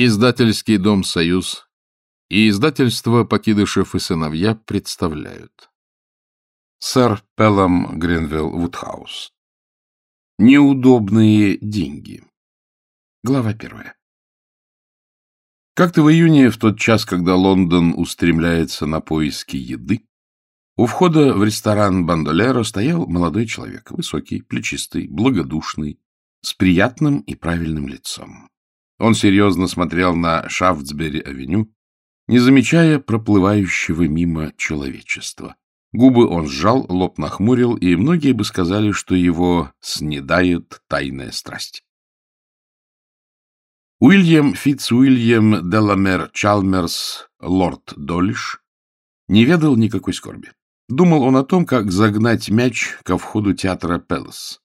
Издательский дом «Союз» и издательство «Покидышев и сыновья» представляют. Сэр Пеллам Гринвилл Вудхаус. Неудобные деньги. Глава первая. Как-то в июне, в тот час, когда Лондон устремляется на поиски еды, у входа в ресторан Бандолеро стоял молодой человек, высокий, плечистый, благодушный, с приятным и правильным лицом. Он серьезно смотрел на Шафтсбери-авеню, не замечая проплывающего мимо человечества. Губы он сжал, лоб нахмурил, и многие бы сказали, что его снедает тайная страсть. Уильям Фитц-Уильям Деламер Чалмерс, лорд Долиш, не ведал никакой скорби. Думал он о том, как загнать мяч ко входу театра Пелос.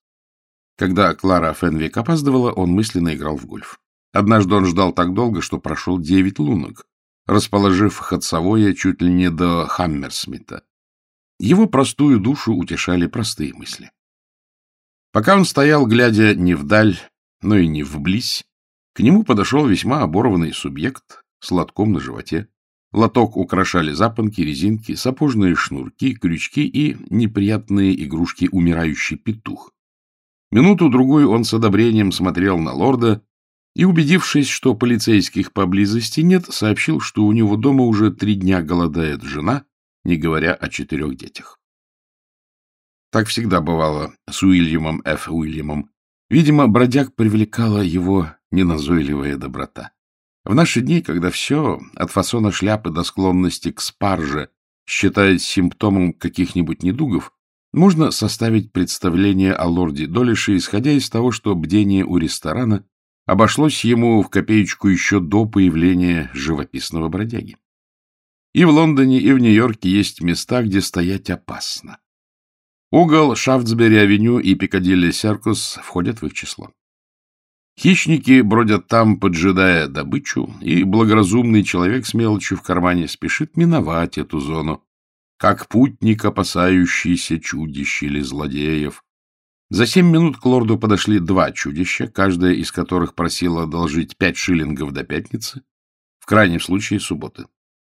Когда Клара Фенвик опаздывала, он мысленно играл в гольф. Однажды он ждал так долго, что прошел девять лунок, расположив Хацавоя чуть ли не до Хаммерсмита. Его простую душу утешали простые мысли. Пока он стоял, глядя не вдаль, но и не вблизь, к нему подошел весьма оборванный субъект с лотком на животе. Лоток украшали запонки, резинки, сапожные шнурки, крючки и неприятные игрушки умирающий петух. Минуту-другую он с одобрением смотрел на лорда, и, убедившись, что полицейских поблизости нет, сообщил, что у него дома уже три дня голодает жена, не говоря о четырех детях. Так всегда бывало с Уильямом Ф. Уильямом. Видимо, бродяг привлекала его неназойливая доброта. В наши дни, когда все, от фасона шляпы до склонности к спарже, считают симптомом каких-нибудь недугов, можно составить представление о лорде Долише, исходя из того, что бдение у ресторана обошлось ему в копеечку еще до появления живописного бродяги. И в Лондоне, и в Нью-Йорке есть места, где стоять опасно. Угол Шафтсбери-авеню и Пикадилли-Серкус входят в их число. Хищники бродят там, поджидая добычу, и благоразумный человек с мелочью в кармане спешит миновать эту зону, как путник, опасающийся чудищ или злодеев, за семь минут к лорду подошли два чудища, каждое из которых просило одолжить пять шиллингов до пятницы, в крайнем случае субботы.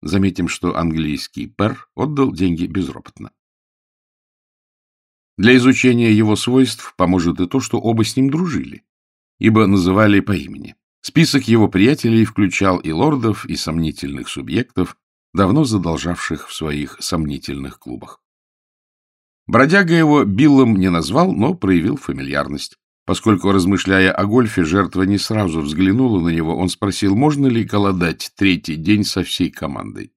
Заметим, что английский пер отдал деньги безропотно. Для изучения его свойств поможет и то, что оба с ним дружили, ибо называли по имени. Список его приятелей включал и лордов, и сомнительных субъектов, давно задолжавших в своих сомнительных клубах. Бродяга его Биллом не назвал, но проявил фамильярность. Поскольку, размышляя о гольфе, жертва не сразу взглянула на него, он спросил, можно ли голодать третий день со всей командой.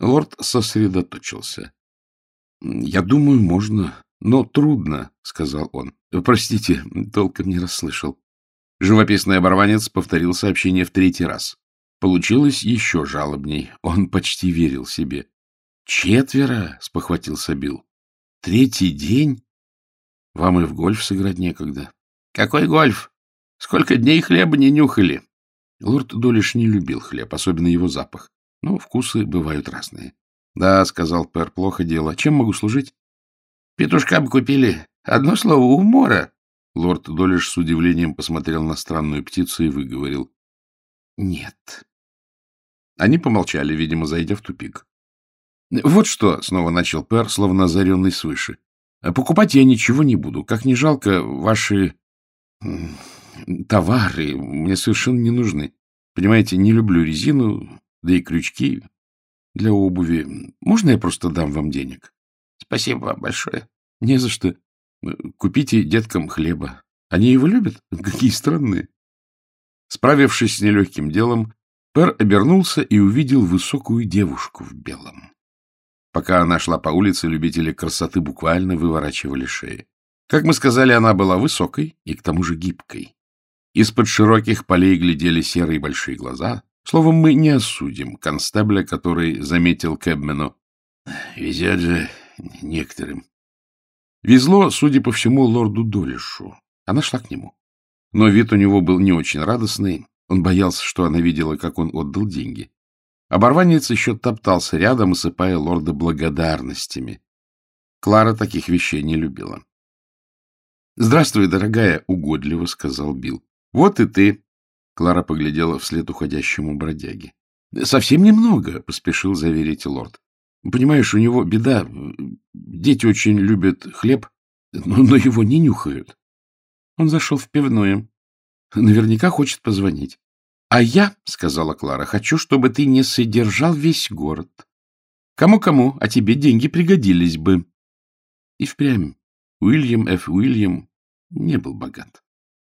Лорд сосредоточился. — Я думаю, можно, но трудно, — сказал он. — Простите, толком не расслышал. Живописный оборванец повторил сообщение в третий раз. Получилось еще жалобней. Он почти верил себе. — Четверо, — спохватился Билл. Третий день? Вам и в гольф сыграть некогда. Какой гольф? Сколько дней хлеба не нюхали? Лорд Долиш не любил хлеб, особенно его запах. Но вкусы бывают разные. Да, сказал Пер, плохо дело. Чем могу служить? Петушка бы купили. Одно слово — умора. Лорд Долиш с удивлением посмотрел на странную птицу и выговорил. — Нет. Они помолчали, видимо, зайдя в тупик. — Вот что, — снова начал Пер, словно озаренный свыше. — Покупать я ничего не буду. Как не жалко, ваши товары мне совершенно не нужны. Понимаете, не люблю резину, да и крючки для обуви. Можно я просто дам вам денег? — Спасибо вам большое. — Не за что. Купите деткам хлеба. Они его любят? Какие странные. Справившись с нелегким делом, Пер обернулся и увидел высокую девушку в белом. Пока она шла по улице, любители красоты буквально выворачивали шеи. Как мы сказали, она была высокой и к тому же гибкой. Из-под широких полей глядели серые большие глаза. Словом, мы не осудим констебля, который заметил Кэбмену. Везет же некоторым. Везло, судя по всему, лорду Долишу. Она шла к нему. Но вид у него был не очень радостный. Он боялся, что она видела, как он отдал деньги. Оборванец еще топтался рядом, осыпая лорда благодарностями. Клара таких вещей не любила. — Здравствуй, дорогая, — угодливо сказал Билл. — Вот и ты. Клара поглядела вслед уходящему бродяге. — Совсем немного, — поспешил заверить лорд. — Понимаешь, у него беда. Дети очень любят хлеб, но, его не нюхают. Он зашел в пивную. Наверняка хочет позвонить. — А я, — сказала Клара, — хочу, чтобы ты не содержал весь город. Кому-кому, а тебе деньги пригодились бы. И впрямь Уильям Ф. Уильям не был богат.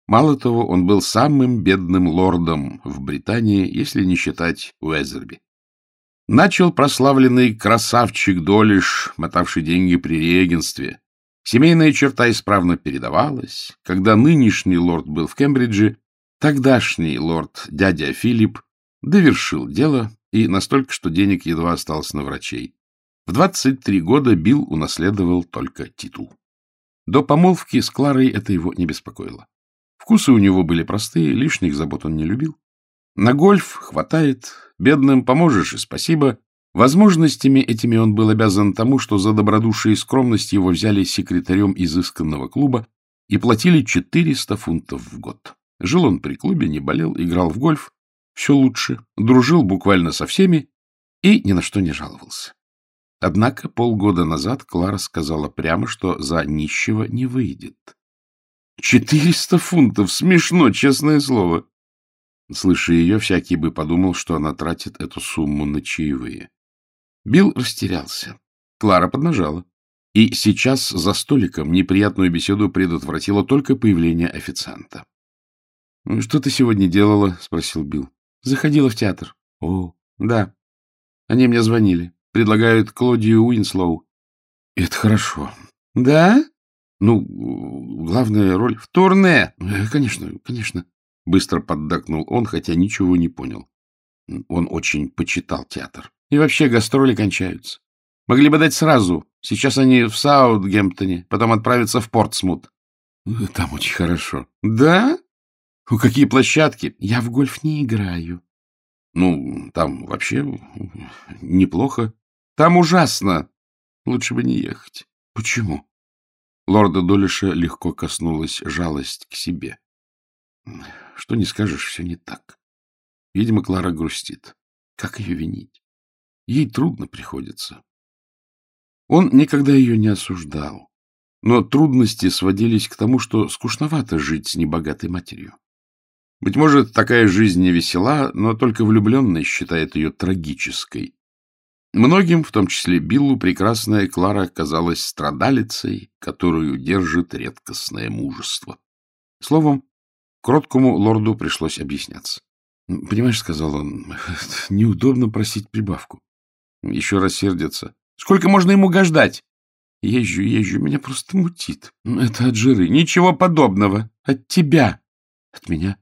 Мало того, он был самым бедным лордом в Британии, если не считать Уэзерби. Начал прославленный красавчик Долиш, мотавший деньги при регенстве. Семейная черта исправно передавалась. Когда нынешний лорд был в Кембридже, Тогдашний лорд дядя Филипп довершил дело, и настолько, что денег едва осталось на врачей. В 23 года Билл унаследовал только титул. До помолвки с Кларой это его не беспокоило. Вкусы у него были простые, лишних забот он не любил. На гольф хватает, бедным поможешь и спасибо. Возможностями этими он был обязан тому, что за добродушие и скромность его взяли секретарем изысканного клуба и платили 400 фунтов в год. Жил он при клубе, не болел, играл в гольф. Все лучше. Дружил буквально со всеми и ни на что не жаловался. Однако полгода назад Клара сказала прямо, что за нищего не выйдет. Четыреста фунтов! Смешно, честное слово! Слыша ее, всякий бы подумал, что она тратит эту сумму на чаевые. Билл растерялся. Клара поднажала. И сейчас за столиком неприятную беседу предотвратило только появление официанта. — Что ты сегодня делала? — спросил Билл. — Заходила в театр. — О, да. Они мне звонили. Предлагают Клодию Уинслоу. — Это хорошо. — Да? Ну, главная роль в турне. Э, — Конечно, конечно. Быстро поддакнул он, хотя ничего не понял. Он очень почитал театр. И вообще гастроли кончаются. Могли бы дать сразу. Сейчас они в Саутгемптоне, потом отправятся в Портсмут. Э, — Там очень хорошо. — Да? — какие площадки? Я в гольф не играю. — Ну, там вообще неплохо. Там ужасно. Лучше бы не ехать. — Почему? Лорда Долиша легко коснулась жалость к себе. Что не скажешь, все не так. Видимо, Клара грустит. Как ее винить? Ей трудно приходится. Он никогда ее не осуждал. Но трудности сводились к тому, что скучновато жить с небогатой матерью. Быть может, такая жизнь не весела, но только влюбленный считает ее трагической. Многим, в том числе Биллу, прекрасная Клара казалась страдалицей, которую держит редкостное мужество. Словом, кроткому лорду пришлось объясняться. — Понимаешь, — сказал он, — неудобно просить прибавку. Еще раз сердится. — Сколько можно ему гождать? — Езжу, езжу, меня просто мутит. Это от жиры. Ничего подобного. От тебя. От меня.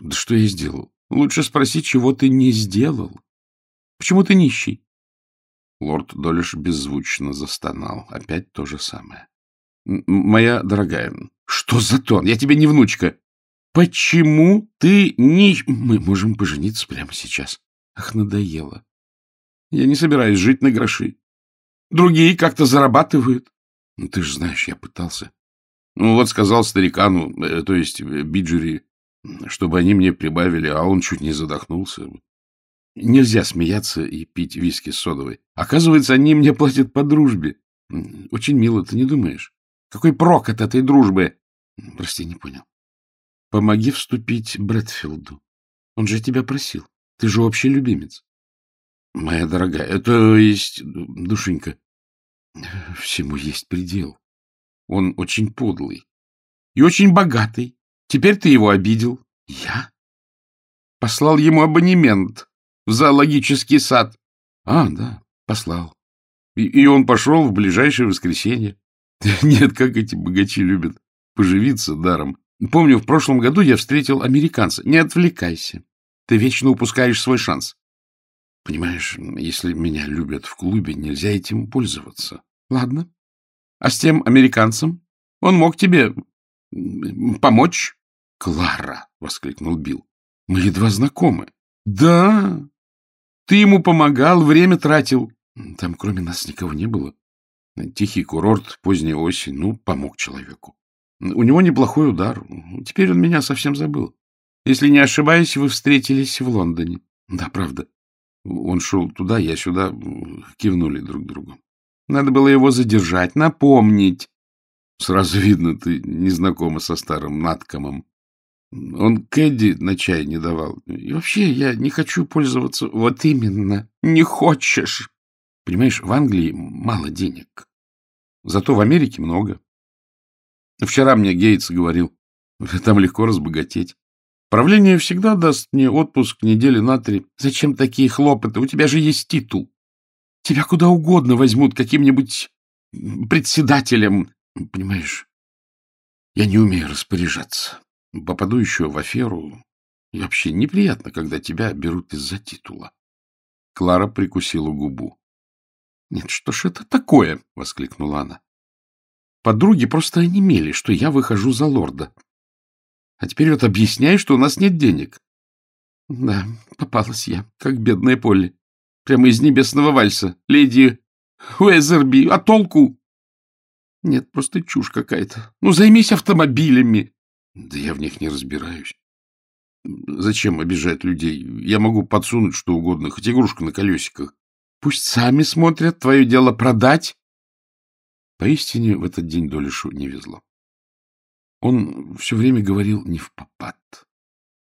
Да что я сделал? Лучше спроси, чего ты не сделал. Почему ты нищий? Лорд Долиш беззвучно застонал. Опять то же самое. Моя дорогая, что за тон? Я тебе не внучка. Почему ты не... Мы можем пожениться прямо сейчас. Ах, надоело. Я не собираюсь жить на гроши. Другие как-то зарабатывают. Ну, ты же знаешь, я пытался. Ну, вот сказал старикану, э, то есть э, Биджери, чтобы они мне прибавили, а он чуть не задохнулся. Нельзя смеяться и пить виски с содовой. Оказывается, они мне платят по дружбе. Очень мило, ты не думаешь? Какой прок от этой дружбы? Прости, не понял. Помоги вступить Брэдфилду. Он же тебя просил. Ты же общий любимец. Моя дорогая, это есть, душенька, всему есть предел. Он очень подлый и очень богатый. Теперь ты его обидел. Я? Послал ему абонемент в зоологический сад. А, да, послал. И, и он пошел в ближайшее воскресенье. Нет, как эти богачи любят поживиться даром. Помню, в прошлом году я встретил американца. Не отвлекайся. Ты вечно упускаешь свой шанс. Понимаешь, если меня любят в клубе, нельзя этим пользоваться. Ладно. А с тем американцем? Он мог тебе помочь? — Клара! — воскликнул Билл. — Мы едва знакомы. — Да. Ты ему помогал, время тратил. Там кроме нас никого не было. Тихий курорт, поздняя осень. Ну, помог человеку. У него неплохой удар. Теперь он меня совсем забыл. Если не ошибаюсь, вы встретились в Лондоне. Да, правда. Он шел туда, я сюда. Кивнули друг другу. Надо было его задержать, напомнить. Сразу видно, ты не знакома со старым Наткомом. Он Кэдди на чай не давал. И вообще, я не хочу пользоваться... Вот именно, не хочешь. Понимаешь, в Англии мало денег. Зато в Америке много. Вчера мне Гейтс говорил, там легко разбогатеть. Правление всегда даст мне отпуск недели на три. Зачем такие хлопоты? У тебя же есть титул. Тебя куда угодно возьмут каким-нибудь председателем. Понимаешь, я не умею распоряжаться. Попаду еще в аферу. И вообще неприятно, когда тебя берут из-за титула. Клара прикусила губу. — Нет, что ж это такое? — воскликнула она. Подруги просто онемели, что я выхожу за лорда. А теперь вот объясняй, что у нас нет денег. Да, попалась я, как бедная Полли. Прямо из небесного вальса. Леди Уэзерби, а толку? Нет, просто чушь какая-то. Ну, займись автомобилями. Да я в них не разбираюсь. Зачем обижать людей? Я могу подсунуть что угодно, хоть игрушку на колесиках. Пусть сами смотрят, твое дело продать. Поистине в этот день Долишу не везло. Он все время говорил не в попад,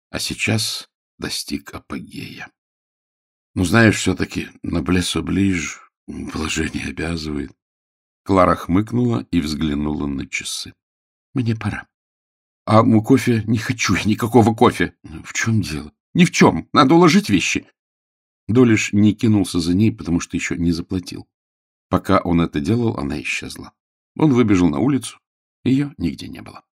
а сейчас достиг апогея. Ну, знаешь, все-таки на блесо ближе положение обязывает. Клара хмыкнула и взглянула на часы. — Мне пора. — А кофе? Не хочу никакого кофе. — В чем дело? — Ни в чем. Надо уложить вещи. Долиш не кинулся за ней, потому что еще не заплатил. Пока он это делал, она исчезла. Он выбежал на улицу. Ее нигде не было.